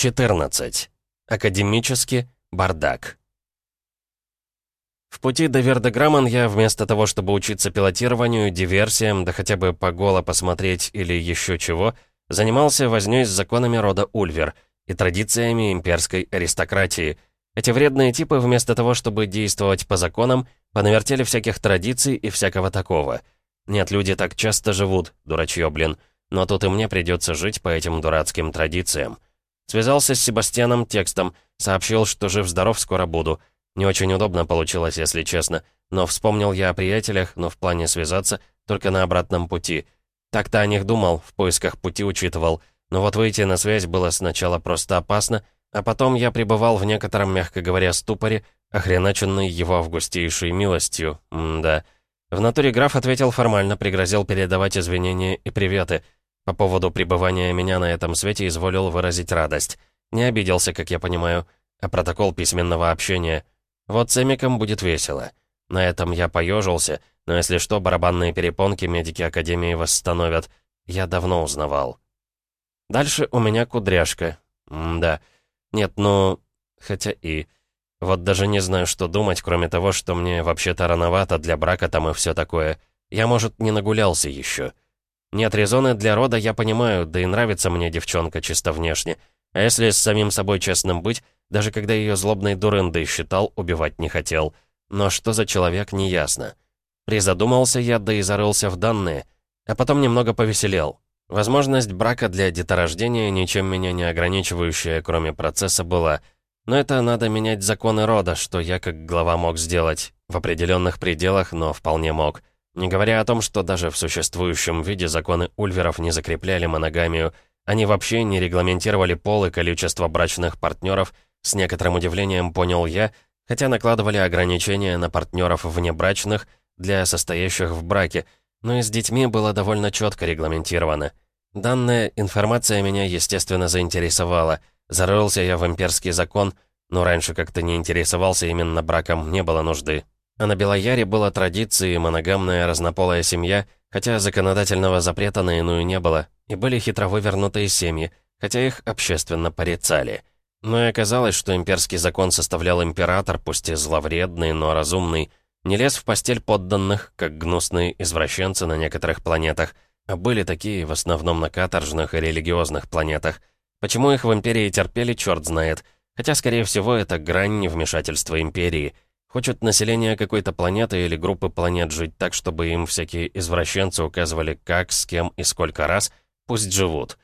14. Академически бардак. В пути до Вердеграмман я, вместо того, чтобы учиться пилотированию, диверсиям, да хотя бы по голо посмотреть или еще чего, занимался вознёй с законами рода Ульвер и традициями имперской аристократии. Эти вредные типы, вместо того, чтобы действовать по законам, понавертели всяких традиций и всякого такого. Нет, люди так часто живут, дурачье, блин, но тут и мне придется жить по этим дурацким традициям. Связался с Себастьяном текстом, сообщил, что жив-здоров скоро буду. Не очень удобно получилось, если честно, но вспомнил я о приятелях, но в плане связаться только на обратном пути. Так-то о них думал, в поисках пути учитывал, но вот выйти на связь было сначала просто опасно, а потом я пребывал в некотором, мягко говоря, ступоре, охреначенный его августейшей милостью. М-да. В натуре граф ответил формально, пригрозил передавать извинения и приветы. По поводу пребывания меня на этом свете изволил выразить радость. Не обиделся, как я понимаю, а протокол письменного общения. Вот с Эмиком будет весело. На этом я поежился, но если что, барабанные перепонки медики Академии восстановят. Я давно узнавал. Дальше у меня кудряшка. М да. Нет, ну... Хотя и... Вот даже не знаю, что думать, кроме того, что мне вообще-то рановато для брака там и все такое. Я, может, не нагулялся еще. Нет, резоны для рода я понимаю, да и нравится мне девчонка чисто внешне. А если с самим собой честным быть, даже когда ее злобной дурындой считал, убивать не хотел. Но что за человек, неясно. Призадумался я, да и зарылся в данные. А потом немного повеселел. Возможность брака для деторождения, ничем меня не ограничивающая, кроме процесса, была. Но это надо менять законы рода, что я как глава мог сделать. В определенных пределах, но вполне мог. Не говоря о том, что даже в существующем виде законы ульверов не закрепляли моногамию, они вообще не регламентировали пол и количество брачных партнеров, с некоторым удивлением понял я, хотя накладывали ограничения на партнеров внебрачных для состоящих в браке, но и с детьми было довольно четко регламентировано. Данная информация меня, естественно, заинтересовала. Зарылся я в имперский закон, но раньше как-то не интересовался именно браком, не было нужды. А на Белояре была традицией моногамная разнополая семья, хотя законодательного запрета на иную не было, и были хитро вывернутые семьи, хотя их общественно порицали. Но и оказалось, что имперский закон составлял император, пусть и зловредный, но разумный, не лез в постель подданных, как гнусные извращенцы на некоторых планетах, а были такие в основном на каторжных и религиозных планетах. Почему их в империи терпели, черт знает, хотя, скорее всего, это грань невмешательства империи — Хочет население какой-то планеты или группы планет жить так, чтобы им всякие извращенцы указывали как, с кем и сколько раз, пусть живут.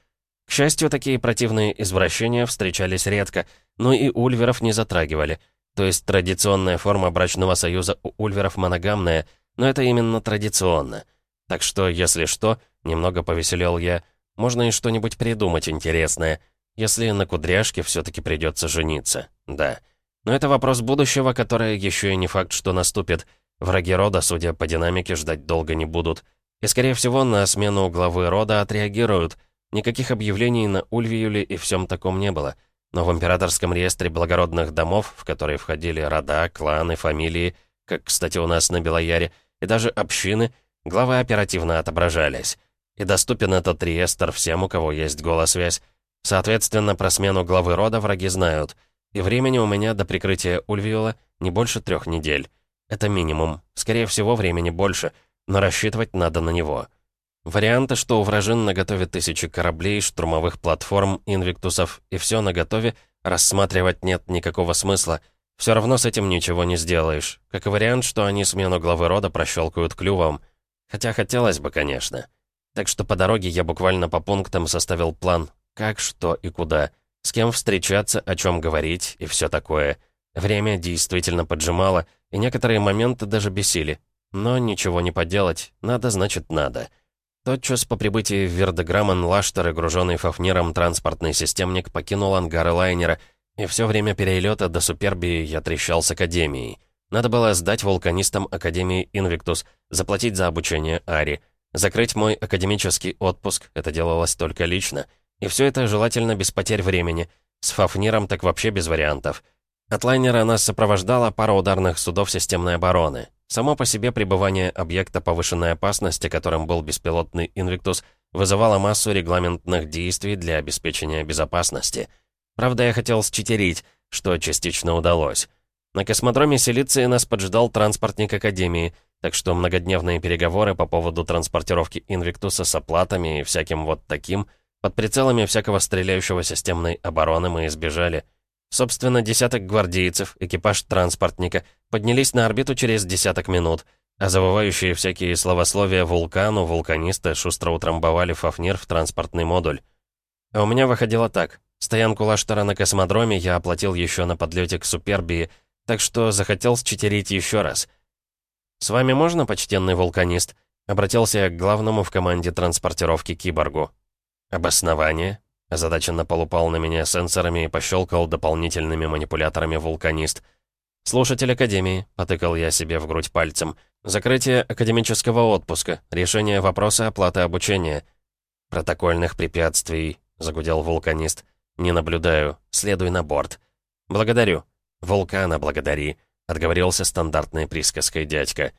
К счастью, такие противные извращения встречались редко, но и ульверов не затрагивали. То есть традиционная форма брачного союза у ульверов моногамная, но это именно традиционно. Так что, если что, немного повеселел я, можно и что-нибудь придумать интересное, если на кудряшке все-таки придется жениться, да. Но это вопрос будущего, которое еще и не факт, что наступит. Враги рода, судя по динамике, ждать долго не будут. И, скорее всего, на смену главы рода отреагируют. Никаких объявлений на Ульвиюле и всем таком не было. Но в императорском реестре благородных домов, в которые входили рода, кланы, фамилии, как, кстати, у нас на Белояре, и даже общины, главы оперативно отображались. И доступен этот реестр всем, у кого есть голосвязь. Соответственно, про смену главы рода враги знают — и времени у меня до прикрытия Ульвиола не больше трех недель. Это минимум. Скорее всего, времени больше, но рассчитывать надо на него. Варианты, что у вражин наготове тысячи кораблей, штурмовых платформ, инвиктусов и все наготове, рассматривать нет никакого смысла. Все равно с этим ничего не сделаешь. Как и вариант, что они смену главы рода прощелкают клювом. Хотя хотелось бы, конечно. Так что по дороге я буквально по пунктам составил план, как, что и куда — с кем встречаться, о чем говорить и все такое. Время действительно поджимало, и некоторые моменты даже бесили. Но ничего не поделать, надо значит надо. Тотчас по прибытии в Вердеграмман Лаштер и груженный Фафнером транспортный системник покинул ангары лайнера, и все время перелета до Супербии я трещал с Академией. Надо было сдать вулканистам Академии Инвиктус, заплатить за обучение Ари, закрыть мой академический отпуск, это делалось только лично — и все это желательно без потерь времени. С Фафниром так вообще без вариантов. От лайнера нас сопровождала пара ударных судов системной обороны. Само по себе пребывание объекта повышенной опасности, которым был беспилотный «Инвиктус», вызывало массу регламентных действий для обеспечения безопасности. Правда, я хотел считерить, что частично удалось. На космодроме Силиции нас поджидал транспортник Академии, так что многодневные переговоры по поводу транспортировки Инвиктуса с оплатами и всяким вот таким, под прицелами всякого стреляющего системной обороны мы избежали. Собственно, десяток гвардейцев, экипаж транспортника, поднялись на орбиту через десяток минут, а завывающие всякие словословия вулкану, вулканисты шустро утрамбовали Фафнир в транспортный модуль. А у меня выходило так. Стоянку Лаштара на космодроме я оплатил еще на подлете к Супербии, так что захотел счетерить еще раз. «С вами можно, почтенный вулканист?» Обратился я к главному в команде транспортировки киборгу. «Обоснование?» Озадаченно полупал на меня сенсорами и пощелкал дополнительными манипуляторами вулканист. «Слушатель Академии», — потыкал я себе в грудь пальцем. «Закрытие академического отпуска. Решение вопроса оплаты обучения». «Протокольных препятствий», — загудел вулканист. «Не наблюдаю. Следуй на борт». «Благодарю». «Вулкана благодари», — отговорился стандартной присказкой дядька.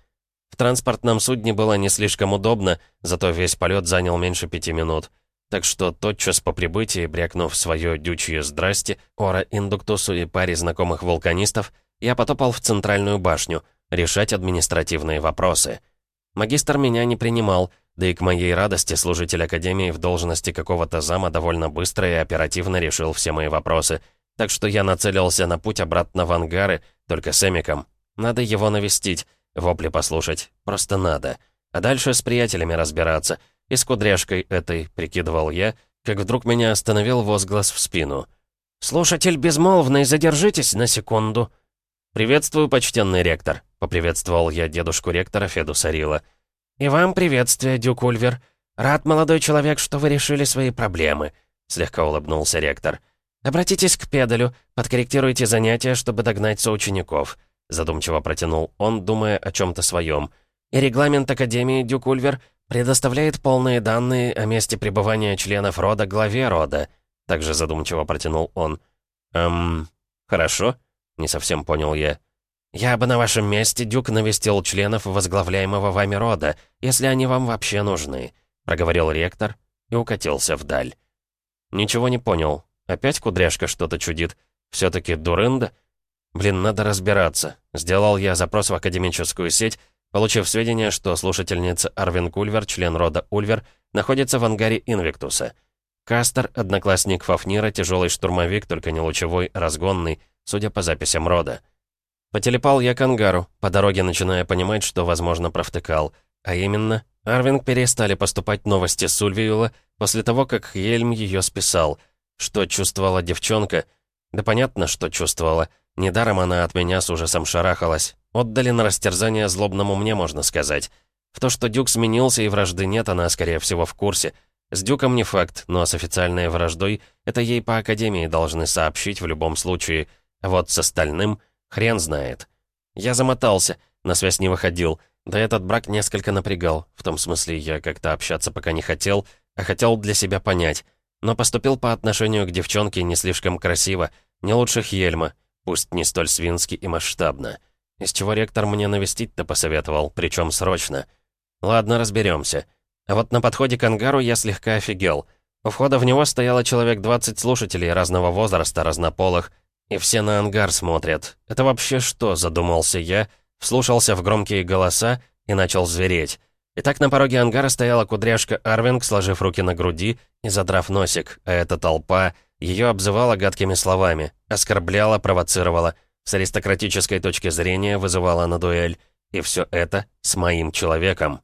В транспортном судне было не слишком удобно, зато весь полет занял меньше пяти минут. Так что тотчас по прибытии, брякнув свое дючье «здрасте» Ора Индуктусу и паре знакомых вулканистов, я потопал в центральную башню, решать административные вопросы. Магистр меня не принимал, да и к моей радости служитель Академии в должности какого-то зама довольно быстро и оперативно решил все мои вопросы — так что я нацелился на путь обратно в ангары, только с Эмиком. Надо его навестить, вопли послушать, просто надо. А дальше с приятелями разбираться. И с кудряшкой этой, прикидывал я, как вдруг меня остановил возглас в спину. «Слушатель безмолвный, задержитесь на секунду». «Приветствую, почтенный ректор», — поприветствовал я дедушку ректора Феду Сарила. «И вам приветствие, Дюк Ульвер. Рад, молодой человек, что вы решили свои проблемы», — слегка улыбнулся ректор. «Обратитесь к педелю, подкорректируйте занятия, чтобы догнать соучеников», задумчиво протянул он, думая о чем-то своем. «И регламент Академии Дюк Ульвер предоставляет полные данные о месте пребывания членов рода главе рода», также задумчиво протянул он. «Эм, хорошо?» Не совсем понял я. «Я бы на вашем месте, Дюк, навестил членов возглавляемого вами рода, если они вам вообще нужны», проговорил ректор и укатился вдаль. «Ничего не понял», Опять кудряшка что-то чудит. Все-таки дурында? Блин, надо разбираться. Сделал я запрос в академическую сеть, получив сведения, что слушательница Арвин Кульвер, член рода Ульвер, находится в ангаре Инвиктуса. Кастер, одноклассник Фафнира, тяжелый штурмовик, только не лучевой, разгонный, судя по записям рода. Потелепал я к ангару, по дороге начиная понимать, что, возможно, провтыкал. А именно, Арвинг перестали поступать новости с Ульвиула после того, как Хельм ее списал — что чувствовала девчонка? Да понятно, что чувствовала. Недаром она от меня с ужасом шарахалась. Отдали на растерзание злобному мне, можно сказать. В то, что Дюк сменился и вражды нет, она, скорее всего, в курсе. С Дюком не факт, но с официальной враждой это ей по Академии должны сообщить в любом случае. А вот с остальным хрен знает. Я замотался, на связь не выходил. Да этот брак несколько напрягал. В том смысле, я как-то общаться пока не хотел, а хотел для себя понять но поступил по отношению к девчонке не слишком красиво, не лучше Хельма, пусть не столь свински и масштабно. Из чего ректор мне навестить-то посоветовал, причем срочно. Ладно, разберемся. А вот на подходе к ангару я слегка офигел. У входа в него стояло человек 20 слушателей разного возраста, разнополых, и все на ангар смотрят. Это вообще что, задумался я, вслушался в громкие голоса и начал звереть. Итак, на пороге ангара стояла кудряшка Арвинг, сложив руки на груди и задрав носик, а эта толпа ее обзывала гадкими словами, оскорбляла, провоцировала, с аристократической точки зрения вызывала на дуэль. И все это с моим человеком.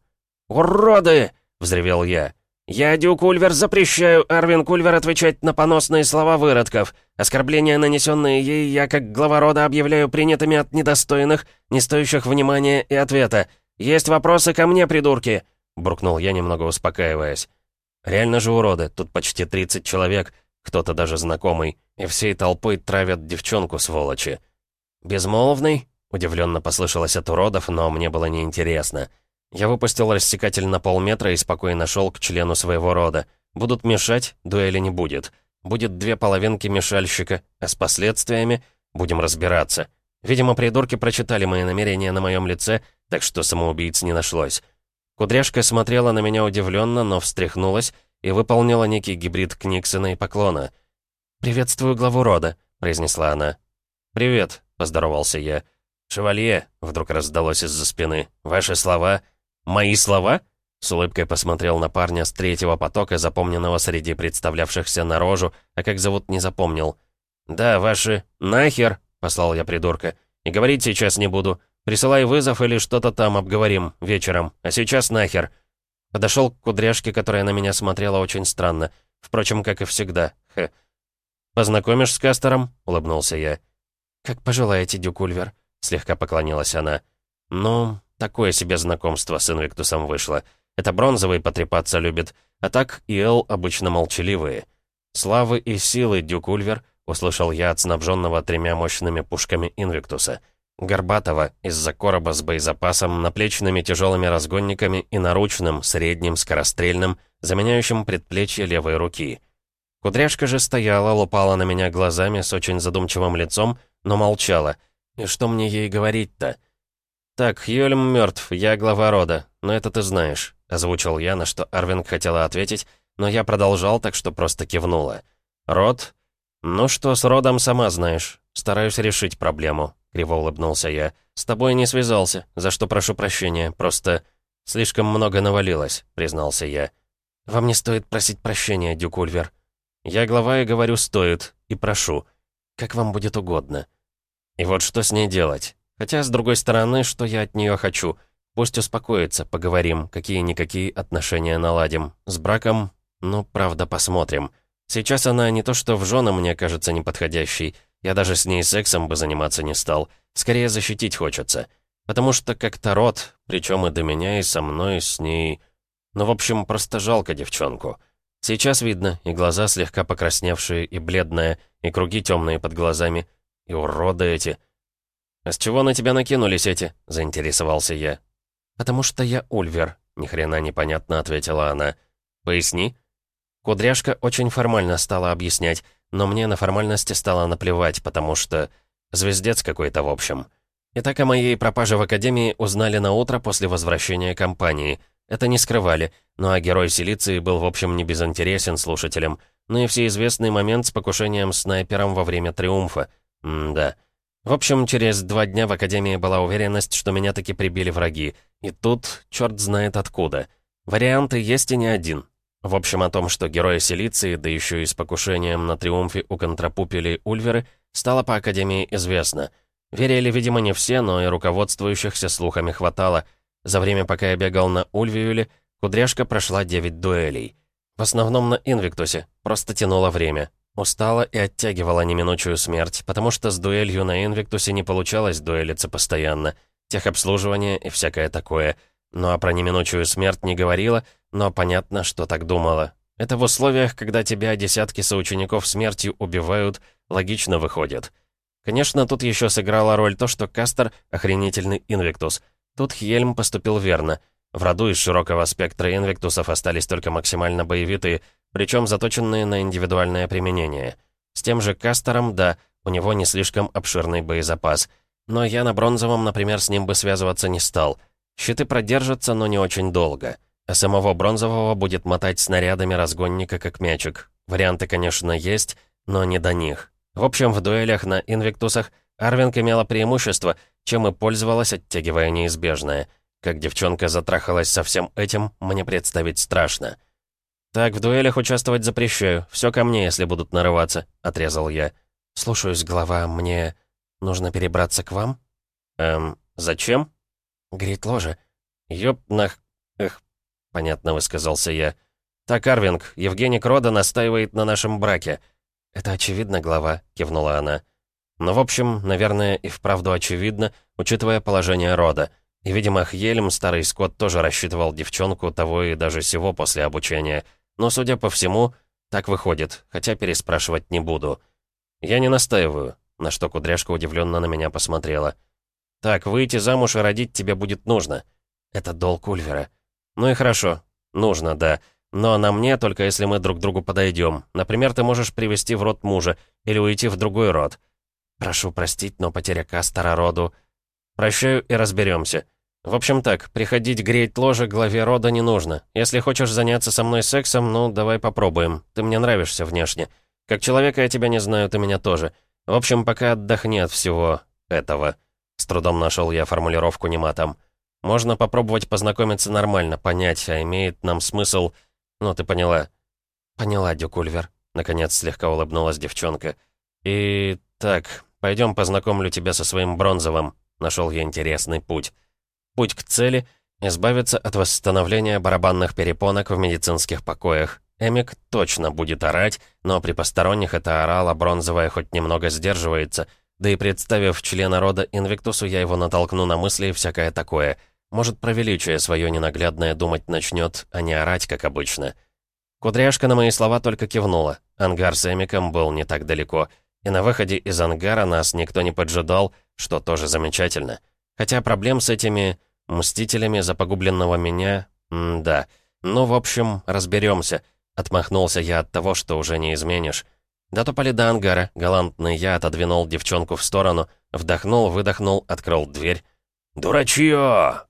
«Уроды!» — взревел я. «Я, Дюк Ульвер, запрещаю Арвин Кульвер отвечать на поносные слова выродков. Оскорбления, нанесенные ей, я как глава рода объявляю принятыми от недостойных, не стоящих внимания и ответа. «Есть вопросы ко мне, придурки!» — буркнул я, немного успокаиваясь. «Реально же уроды, тут почти 30 человек, кто-то даже знакомый, и всей толпой травят девчонку, сволочи». «Безмолвный?» — удивленно послышалось от уродов, но мне было неинтересно. Я выпустил рассекатель на полметра и спокойно шел к члену своего рода. Будут мешать, дуэли не будет. Будет две половинки мешальщика, а с последствиями будем разбираться. Видимо, придурки прочитали мои намерения на моем лице так что самоубийц не нашлось. Кудряшка смотрела на меня удивленно, но встряхнулась и выполнила некий гибрид Книксона и поклона. «Приветствую главу рода», — произнесла она. «Привет», — поздоровался я. «Шевалье», — вдруг раздалось из-за спины. «Ваши слова?» «Мои слова?» С улыбкой посмотрел на парня с третьего потока, запомненного среди представлявшихся на рожу, а как зовут не запомнил. «Да, ваши... Нахер!» — послал я придурка. «И говорить сейчас не буду. Присылай вызов или что-то там обговорим вечером. А сейчас нахер!» Подошел к кудряшке, которая на меня смотрела очень странно. Впрочем, как и всегда. Хе. «Познакомишь с Кастером?» — улыбнулся я. «Как пожелаете, Дюк Ульвер», — слегка поклонилась она. «Ну, такое себе знакомство с Инвиктусом вышло. Это бронзовый потрепаться любит, а так и Эл обычно молчаливые. «Славы и силы, Дюк Ульвер», — услышал я от снабженного тремя мощными пушками Инвиктуса. Горбатого, из-за короба с боезапасом, наплечными тяжелыми разгонниками и наручным, средним, скорострельным, заменяющим предплечье левой руки. Кудряшка же стояла, лупала на меня глазами с очень задумчивым лицом, но молчала. И что мне ей говорить-то? «Так, Хьюльм мертв, я глава рода, но это ты знаешь. Озвучил я, на что Арвинг хотела ответить, но я продолжал, так что просто кивнула. «Род? Ну что, с родом сама знаешь. Стараюсь решить проблему», — криво улыбнулся я. «С тобой не связался, за что прошу прощения, просто...» «Слишком много навалилось», — признался я. «Вам не стоит просить прощения, Дюк Ульвер». «Я глава и говорю, стоит, и прошу. Как вам будет угодно». И вот что с ней делать? Хотя, с другой стороны, что я от нее хочу — Пусть успокоится, поговорим, какие-никакие отношения наладим. С браком, ну, правда, посмотрим. Сейчас она не то что в жены мне кажется неподходящей, я даже с ней сексом бы заниматься не стал. Скорее защитить хочется. Потому что как-то род, причем и до меня, и со мной, и с ней... Ну, в общем, просто жалко девчонку. Сейчас видно, и глаза слегка покрасневшие, и бледная, и круги темные под глазами, и уроды эти. «А с чего на тебя накинулись эти?» — заинтересовался я. «Потому что я Ульвер», — ни хрена непонятно ответила она. «Поясни». Кудряшка очень формально стала объяснять, но мне на формальности стало наплевать, потому что... Звездец какой-то, в общем. Итак, о моей пропаже в Академии узнали на утро после возвращения компании. Это не скрывали, ну а герой Силиции был, в общем, не безинтересен слушателям. Ну и всеизвестный момент с покушением снайпером во время Триумфа. М-да. В общем, через два дня в Академии была уверенность, что меня таки прибили враги. И тут, черт знает откуда. Варианты есть и не один. В общем, о том, что герои Силиции, да еще и с покушением на триумфе у контрапупили Ульверы, стало по Академии известно. Верили, видимо, не все, но и руководствующихся слухами хватало. За время, пока я бегал на Ульвиюле, Кудряшка прошла 9 дуэлей. В основном на Инвиктусе, просто тянуло время. Устала и оттягивала неминучую смерть, потому что с дуэлью на Инвиктусе не получалось дуэлиться постоянно. Техобслуживание и всякое такое. Ну а про неминучую смерть не говорила, но понятно, что так думала. Это в условиях, когда тебя десятки соучеников смертью убивают, логично выходит. Конечно, тут еще сыграла роль то, что Кастер — охренительный Инвиктус. Тут Хельм поступил верно. В роду из широкого спектра Инвиктусов остались только максимально боевитые, причем заточенные на индивидуальное применение. С тем же Кастером, да, у него не слишком обширный боезапас. Но я на бронзовом, например, с ним бы связываться не стал. Щиты продержатся, но не очень долго. А самого бронзового будет мотать снарядами разгонника как мячик. Варианты, конечно, есть, но не до них. В общем, в дуэлях на инвиктусах Арвинг имела преимущество, чем и пользовалась, оттягивая неизбежное. Как девчонка затрахалась со всем этим, мне представить страшно. «Так, в дуэлях участвовать запрещаю. Все ко мне, если будут нарываться», — отрезал я. «Слушаюсь, глава, мне нужно перебраться к вам?» «Эм, зачем?» «Грит ложа». «Ёп, нах... Эх, понятно высказался я. «Так, Арвинг, Евгений Крода настаивает на нашем браке». «Это очевидно, глава», — кивнула она. «Ну, в общем, наверное, и вправду очевидно, учитывая положение рода. И, видимо, Хьельм, старый скот, тоже рассчитывал девчонку того и даже сего после обучения». Но, судя по всему, так выходит, хотя переспрашивать не буду. Я не настаиваю, на что кудряшка удивленно на меня посмотрела. Так, выйти замуж и родить тебе будет нужно. Это долг Ульвера. Ну и хорошо, нужно, да. Но на мне только если мы друг другу подойдем. Например, ты можешь привести в род мужа или уйти в другой род. Прошу простить, но потеря Кастера роду... Прощаю и разберемся. В общем так, приходить греть ложе главе рода не нужно. Если хочешь заняться со мной сексом, ну, давай попробуем. Ты мне нравишься внешне. Как человека я тебя не знаю, ты меня тоже. В общем, пока отдохни от всего этого. С трудом нашел я формулировку не матом. Можно попробовать познакомиться нормально, понять, а имеет нам смысл... Ну, ты поняла. Поняла, Дюк Ульвер. Наконец слегка улыбнулась девчонка. И... так, пойдем познакомлю тебя со своим бронзовым. Нашел я интересный путь. Путь к цели — избавиться от восстановления барабанных перепонок в медицинских покоях. Эмик точно будет орать, но при посторонних это орало бронзовое хоть немного сдерживается, да и представив члена рода Инвиктусу, я его натолкну на мысли и всякое такое. Может, про величие свое ненаглядное думать начнет, а не орать, как обычно. Кудряшка на мои слова только кивнула. Ангар с Эмиком был не так далеко. И на выходе из ангара нас никто не поджидал, что тоже замечательно. Хотя проблем с этими мстителями за погубленного меня... да. Ну, в общем, разберемся. Отмахнулся я от того, что уже не изменишь. Дотопали до ангара, галантный я отодвинул девчонку в сторону, вдохнул, выдохнул, открыл дверь. «Дурачье!»